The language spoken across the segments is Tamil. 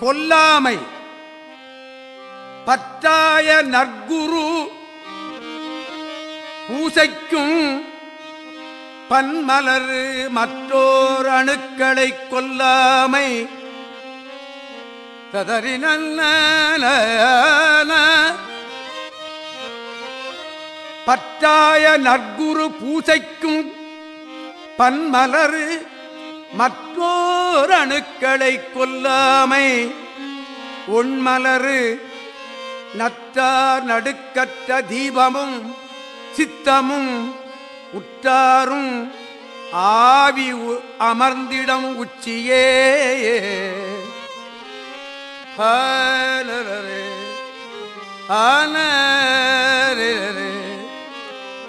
கொல்லாமை. பற்றாய நற்குரு பூசைக்கும் பன்மலர் மற்றோர் அணுக்களை கொல்லாமை. ததறின பற்றாய நற்குரு பூசைக்கும் பன்மலர் மற்றோர் அணுக்களை கொல்லாமை உண்மலரு நற்றார் நடுக்கற்ற தீபமும் சித்தமும் உற்றாரும் ஆவி உ- அமர்ந்திடம் உச்சியே. ஆன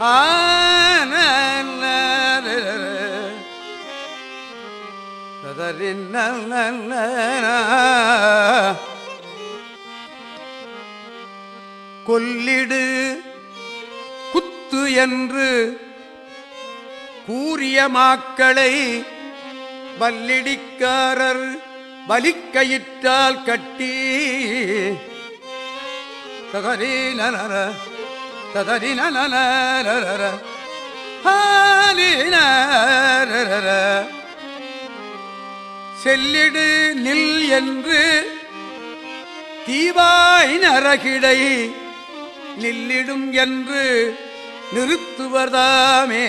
ஆ கொல்லிடு குத்து என்று கூறிய மாக்களை வல்லிடிக்காரர் வலிக்கயிற்றால் கட்டி. தகரி நனர ததரி நனர செல்லிடு நில் என்று தீவாய் நரகிடை நில்லிடும் என்று நிறுத்துவதாமே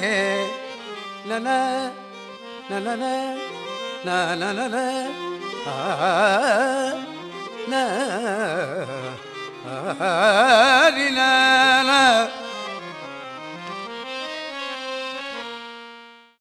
நன நனன நனன ஆ, ந,